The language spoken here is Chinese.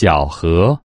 小河。